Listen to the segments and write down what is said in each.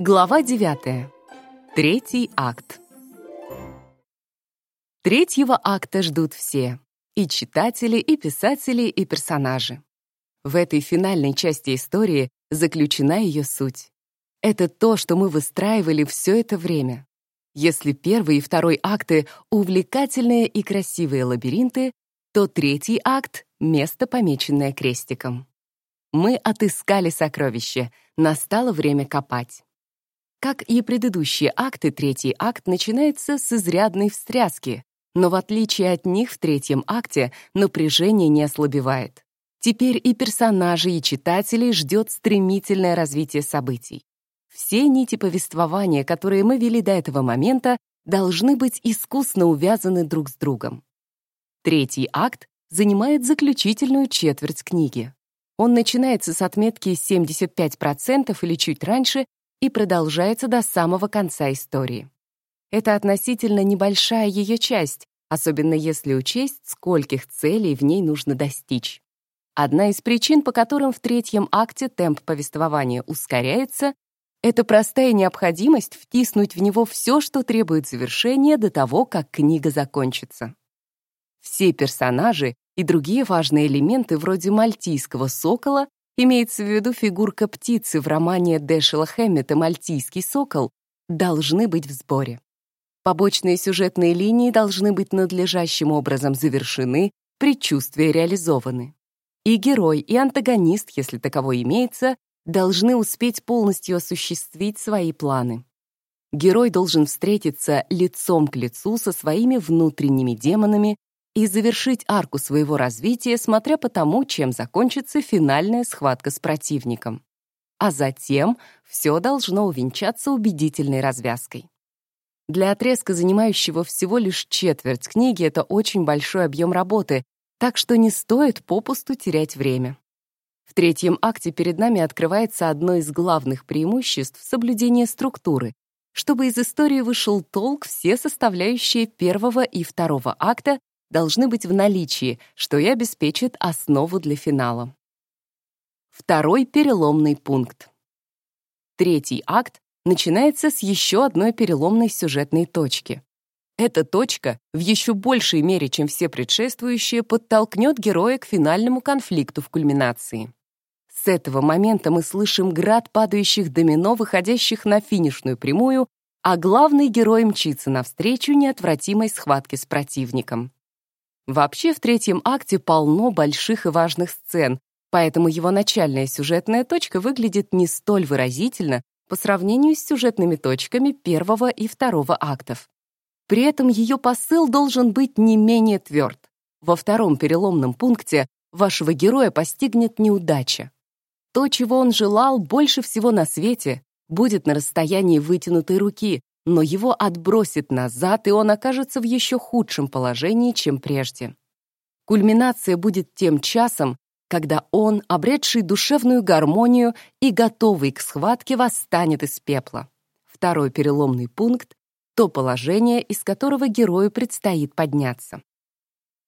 Глава 9. Третий акт. Третьего акта ждут все. И читатели, и писатели, и персонажи. В этой финальной части истории заключена ее суть. Это то, что мы выстраивали все это время. Если первый и второй акты — увлекательные и красивые лабиринты, то третий акт — место, помеченное крестиком. Мы отыскали сокровище, настало время копать. Как и предыдущие акты, третий акт начинается с изрядной встряски, но в отличие от них в третьем акте напряжение не ослабевает. Теперь и персонажей, и читателей ждет стремительное развитие событий. Все нити повествования, которые мы вели до этого момента, должны быть искусно увязаны друг с другом. Третий акт занимает заключительную четверть книги. Он начинается с отметки 75% или чуть раньше и продолжается до самого конца истории. Это относительно небольшая ее часть, особенно если учесть, скольких целей в ней нужно достичь. Одна из причин, по которым в третьем акте темп повествования ускоряется, это простая необходимость втиснуть в него все, что требует завершения до того, как книга закончится. Все персонажи и другие важные элементы вроде мальтийского сокола имеется в виду фигурка птицы в романе Дэшела Хэммета «Мальтийский сокол», должны быть в сборе. Побочные сюжетные линии должны быть надлежащим образом завершены, предчувствия реализованы. И герой, и антагонист, если таковой имеется, должны успеть полностью осуществить свои планы. Герой должен встретиться лицом к лицу со своими внутренними демонами и завершить арку своего развития, смотря по тому, чем закончится финальная схватка с противником. А затем все должно увенчаться убедительной развязкой. Для отрезка, занимающего всего лишь четверть книги, это очень большой объем работы, так что не стоит попусту терять время. В третьем акте перед нами открывается одно из главных преимуществ соблюдения структуры. Чтобы из истории вышел толк, все составляющие первого и второго акта должны быть в наличии, что и обеспечит основу для финала. Второй переломный пункт. Третий акт начинается с еще одной переломной сюжетной точки. Эта точка в еще большей мере, чем все предшествующие, подтолкнет героя к финальному конфликту в кульминации. С этого момента мы слышим град падающих домино, выходящих на финишную прямую, а главный герой мчится навстречу неотвратимой схватке с противником. Вообще в третьем акте полно больших и важных сцен, поэтому его начальная сюжетная точка выглядит не столь выразительно по сравнению с сюжетными точками первого и второго актов. При этом ее посыл должен быть не менее тверд. Во втором переломном пункте вашего героя постигнет неудача. То, чего он желал больше всего на свете, будет на расстоянии вытянутой руки, но его отбросит назад, и он окажется в еще худшем положении, чем прежде. Кульминация будет тем часом, когда он, обретший душевную гармонию и готовый к схватке, восстанет из пепла. Второй переломный пункт — то положение, из которого герою предстоит подняться.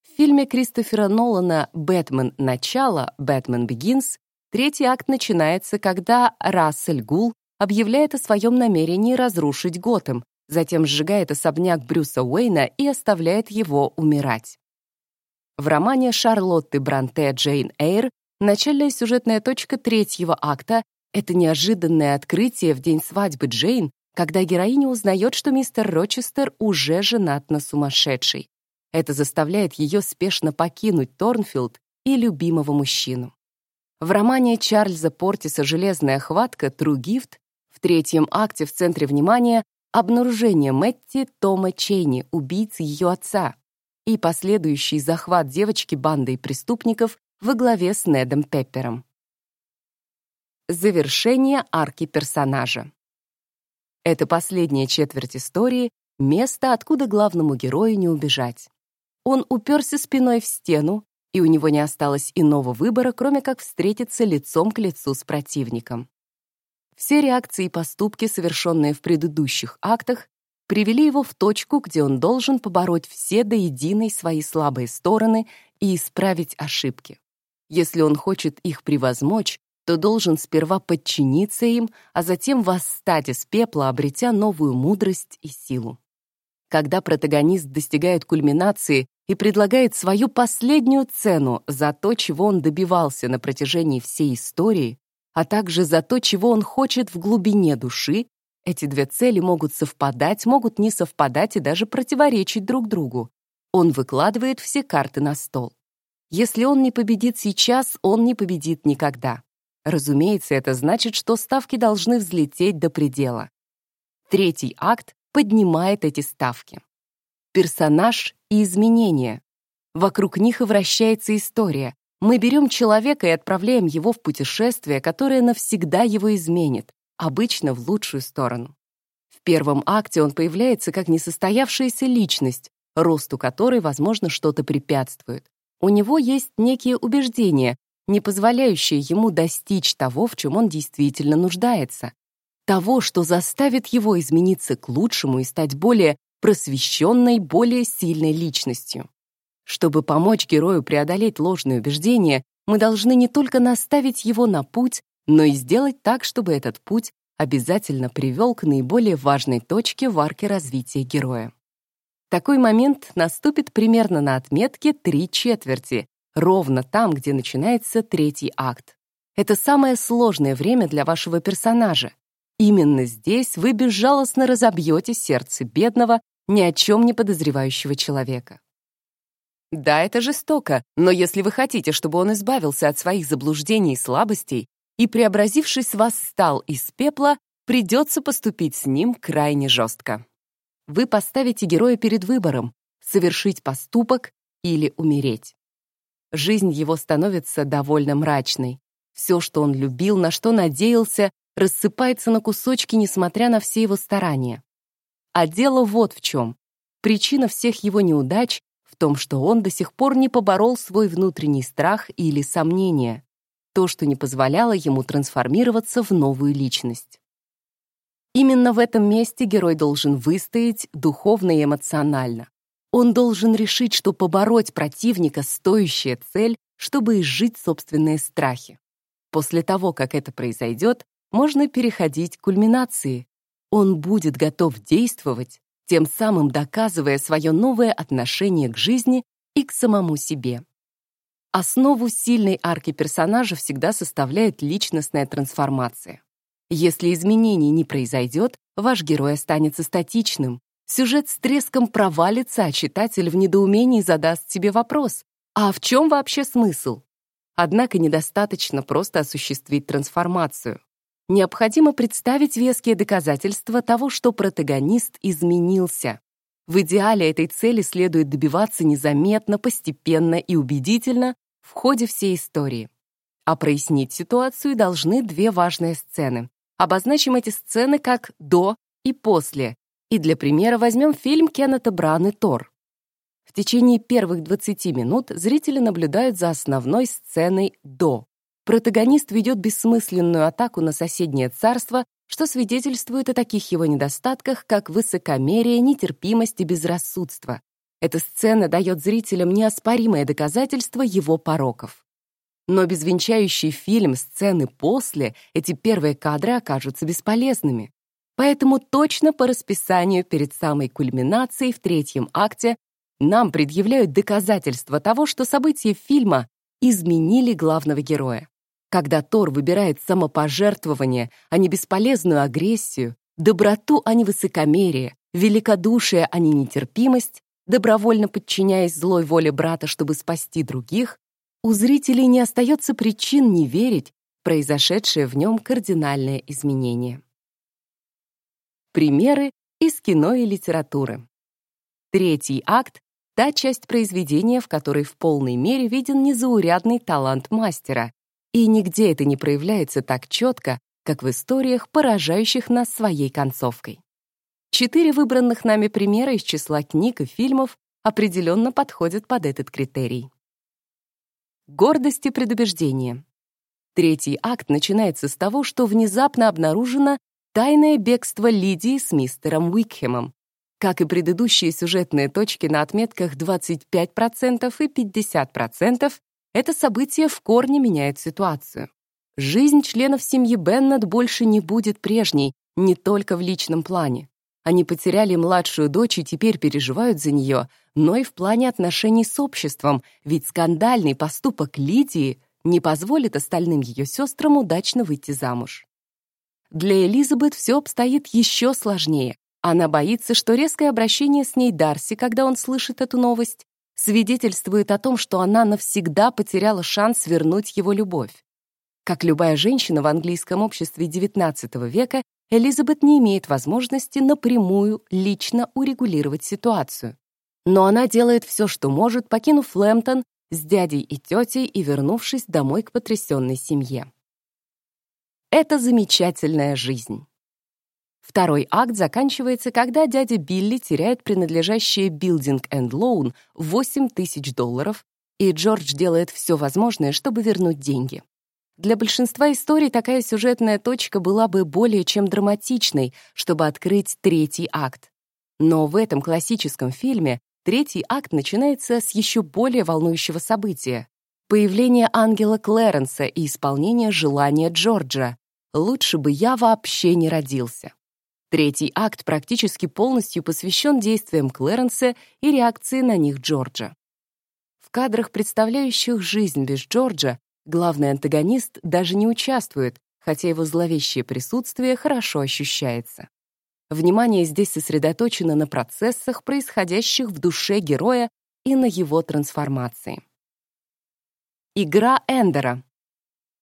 В фильме Кристофера Нолана «Бэтмен. Начало. Бэтмен Begins» третий акт начинается, когда Рассель Гул объявляет о своем намерении разрушить Готэм, затем сжигает особняк Брюса Уэйна и оставляет его умирать. В романе Шарлотты Бранте «Джейн Эйр» начальная сюжетная точка третьего акта — это неожиданное открытие в день свадьбы Джейн, когда героиня узнает, что мистер Рочестер уже женат на сумасшедшей. Это заставляет ее спешно покинуть Торнфилд и любимого мужчину. В романе Чарльза Портиса «Железная хватка» «True Gift» В третьем акте в центре внимания обнаружение Мэтти Тома Чейни, убийцы ее отца, и последующий захват девочки бандой преступников во главе с Недом Пеппером. Завершение арки персонажа. Это последняя четверть истории, место, откуда главному герою не убежать. Он уперся спиной в стену, и у него не осталось иного выбора, кроме как встретиться лицом к лицу с противником. Все реакции и поступки, совершенные в предыдущих актах, привели его в точку, где он должен побороть все до единой свои слабые стороны и исправить ошибки. Если он хочет их превозмочь, то должен сперва подчиниться им, а затем восстать из пепла, обретя новую мудрость и силу. Когда протагонист достигает кульминации и предлагает свою последнюю цену за то, чего он добивался на протяжении всей истории, а также за то, чего он хочет в глубине души, эти две цели могут совпадать, могут не совпадать и даже противоречить друг другу. Он выкладывает все карты на стол. Если он не победит сейчас, он не победит никогда. Разумеется, это значит, что ставки должны взлететь до предела. Третий акт поднимает эти ставки. Персонаж и изменения. Вокруг них и вращается история. Мы берем человека и отправляем его в путешествие, которое навсегда его изменит, обычно в лучшую сторону. В первом акте он появляется как несостоявшаяся личность, росту которой, возможно, что-то препятствует. У него есть некие убеждения, не позволяющие ему достичь того, в чем он действительно нуждается. Того, что заставит его измениться к лучшему и стать более просвещенной, более сильной личностью. Чтобы помочь герою преодолеть ложные убеждения, мы должны не только наставить его на путь, но и сделать так, чтобы этот путь обязательно привел к наиболее важной точке в арке развития героя. Такой момент наступит примерно на отметке три четверти, ровно там, где начинается третий акт. Это самое сложное время для вашего персонажа. Именно здесь вы безжалостно разобьете сердце бедного, ни о чем не подозревающего человека. Да, это жестоко, но если вы хотите, чтобы он избавился от своих заблуждений и слабостей и, преобразившись, восстал из пепла, придется поступить с ним крайне жестко. Вы поставите героя перед выбором — совершить поступок или умереть. Жизнь его становится довольно мрачной. Все, что он любил, на что надеялся, рассыпается на кусочки, несмотря на все его старания. А дело вот в чем. Причина всех его неудач в том, что он до сих пор не поборол свой внутренний страх или сомнение, то, что не позволяло ему трансформироваться в новую личность. Именно в этом месте герой должен выстоять духовно и эмоционально. Он должен решить, что побороть противника — стоящая цель, чтобы изжить собственные страхи. После того, как это произойдет, можно переходить к кульминации. Он будет готов действовать, тем самым доказывая свое новое отношение к жизни и к самому себе. Основу сильной арки персонажа всегда составляет личностная трансформация. Если изменений не произойдет, ваш герой останется статичным. Сюжет с треском провалится, а читатель в недоумении задаст себе вопрос, а в чем вообще смысл? Однако недостаточно просто осуществить трансформацию необходимо представить веские доказательства того, что протагонист изменился. В идеале этой цели следует добиваться незаметно, постепенно и убедительно в ходе всей истории. А прояснить ситуацию должны две важные сцены. Обозначим эти сцены как «до» и «после», и для примера возьмем фильм Кеннета Браны «Тор». В течение первых 20 минут зрители наблюдают за основной сценой «до», Протагонист ведет бессмысленную атаку на соседнее царство, что свидетельствует о таких его недостатках, как высокомерие, нетерпимость и безрассудство. Эта сцена дает зрителям неоспоримое доказательство его пороков. Но без фильм сцены после эти первые кадры окажутся бесполезными. Поэтому точно по расписанию перед самой кульминацией в третьем акте нам предъявляют доказательства того, что события фильма изменили главного героя. Когда Тор выбирает самопожертвование, а не бесполезную агрессию, доброту, а не высокомерие, великодушие, а не нетерпимость, добровольно подчиняясь злой воле брата, чтобы спасти других, у зрителей не остается причин не верить в произошедшее в нем кардинальное изменение. Примеры из кино и литературы. Третий акт — та часть произведения, в которой в полной мере виден незаурядный талант мастера, и нигде это не проявляется так четко, как в историях, поражающих нас своей концовкой. Четыре выбранных нами примера из числа книг и фильмов определенно подходят под этот критерий. Гордость и предубеждение. Третий акт начинается с того, что внезапно обнаружено тайное бегство Лидии с мистером Уикхемом. Как и предыдущие сюжетные точки на отметках 25% и 50%, это событие в корне меняет ситуацию. Жизнь членов семьи Беннет больше не будет прежней, не только в личном плане. Они потеряли младшую дочь и теперь переживают за нее, но и в плане отношений с обществом, ведь скандальный поступок Лидии не позволит остальным ее сестрам удачно выйти замуж. Для Элизабет все обстоит еще сложнее. Она боится, что резкое обращение с ней Дарси, когда он слышит эту новость, свидетельствует о том, что она навсегда потеряла шанс вернуть его любовь. Как любая женщина в английском обществе XIX века, Элизабет не имеет возможности напрямую, лично урегулировать ситуацию. Но она делает все, что может, покинув Лэмптон с дядей и тетей и вернувшись домой к потрясенной семье. Это замечательная жизнь. Второй акт заканчивается, когда дядя Билли теряет принадлежащее Building and Loan 8 тысяч долларов, и Джордж делает все возможное, чтобы вернуть деньги. Для большинства историй такая сюжетная точка была бы более чем драматичной, чтобы открыть третий акт. Но в этом классическом фильме третий акт начинается с еще более волнующего события — появления ангела Клэренса и исполнения желания Джорджа. «Лучше бы я вообще не родился». Третий акт практически полностью посвящен действиям Клэренса и реакции на них Джорджа. В кадрах, представляющих жизнь без Джорджа, Главный антагонист даже не участвует, хотя его зловещее присутствие хорошо ощущается. Внимание здесь сосредоточено на процессах, происходящих в душе героя и на его трансформации. Игра Эндера.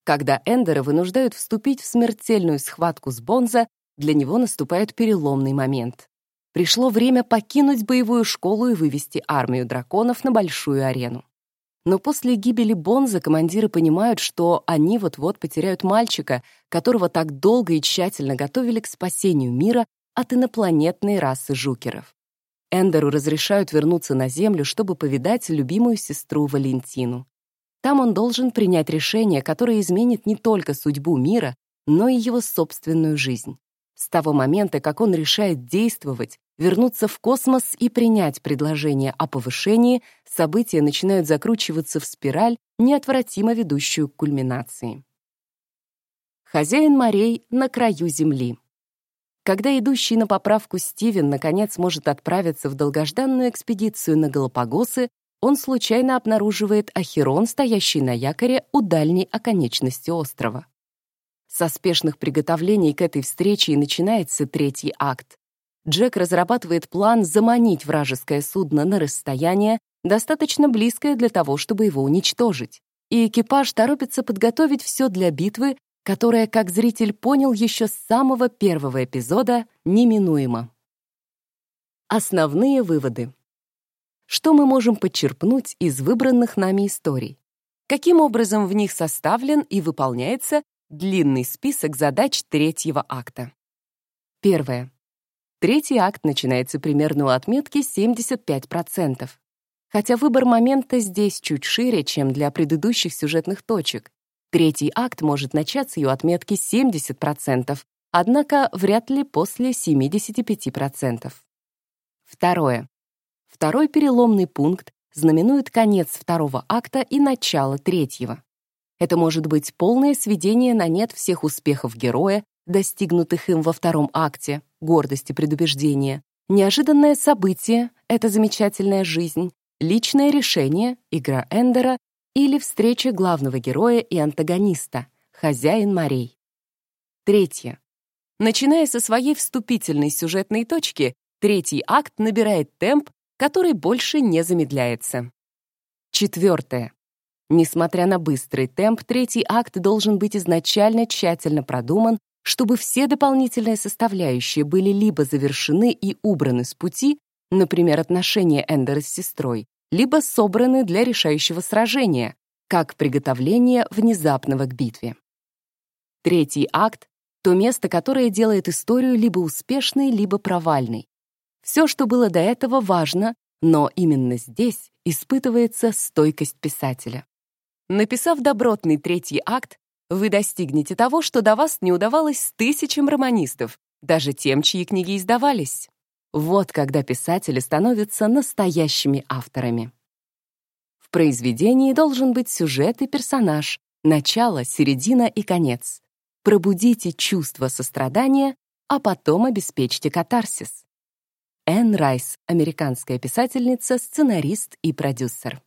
Когда Эндера вынуждают вступить в смертельную схватку с Бонза, для него наступает переломный момент. Пришло время покинуть боевую школу и вывести армию драконов на большую арену. Но после гибели Бонза командиры понимают, что они вот-вот потеряют мальчика, которого так долго и тщательно готовили к спасению мира от инопланетной расы жукеров. Эндеру разрешают вернуться на Землю, чтобы повидать любимую сестру Валентину. Там он должен принять решение, которое изменит не только судьбу мира, но и его собственную жизнь. С того момента, как он решает действовать, вернуться в космос и принять предложение о повышении, события начинают закручиваться в спираль, неотвратимо ведущую к кульминации. Хозяин морей на краю земли. Когда идущий на поправку Стивен наконец может отправиться в долгожданную экспедицию на Галапагосы, он случайно обнаруживает Ахерон, стоящий на якоре у дальней оконечности острова. Со спешных приготовлений к этой встрече и начинается третий акт. Джек разрабатывает план заманить вражеское судно на расстояние, достаточно близкое для того, чтобы его уничтожить. И экипаж торопится подготовить все для битвы, которая, как зритель понял еще с самого первого эпизода, неминуема. Основные выводы. Что мы можем подчерпнуть из выбранных нами историй? Каким образом в них составлен и выполняется Длинный список задач третьего акта. Первое. Третий акт начинается примерно у отметки 75%. Хотя выбор момента здесь чуть шире, чем для предыдущих сюжетных точек. Третий акт может начаться и у отметки 70%, однако вряд ли после 75%. Второе. Второй переломный пункт знаменует конец второго акта и начало третьего. Это может быть полное сведение на нет всех успехов героя, достигнутых им во втором акте, гордости предубеждения, неожиданное событие — это замечательная жизнь, личное решение, игра Эндера или встреча главного героя и антагониста, хозяин морей. Третье. Начиная со своей вступительной сюжетной точки, третий акт набирает темп, который больше не замедляется. Четвертое. Несмотря на быстрый темп, третий акт должен быть изначально тщательно продуман, чтобы все дополнительные составляющие были либо завершены и убраны с пути, например, отношения Эндера с сестрой, либо собраны для решающего сражения, как приготовление внезапного к битве. Третий акт — то место, которое делает историю либо успешной, либо провальной. Все, что было до этого, важно, но именно здесь испытывается стойкость писателя. Написав добротный третий акт, вы достигнете того, что до вас не удавалось тысячам романистов, даже тем, чьи книги издавались. Вот когда писатели становятся настоящими авторами. В произведении должен быть сюжет и персонаж, Начало, середина и конец. Пробудите чувство сострадания, а потом обеспечьте катарсис. Энн Райс, американская писательница, сценарист и продюсер.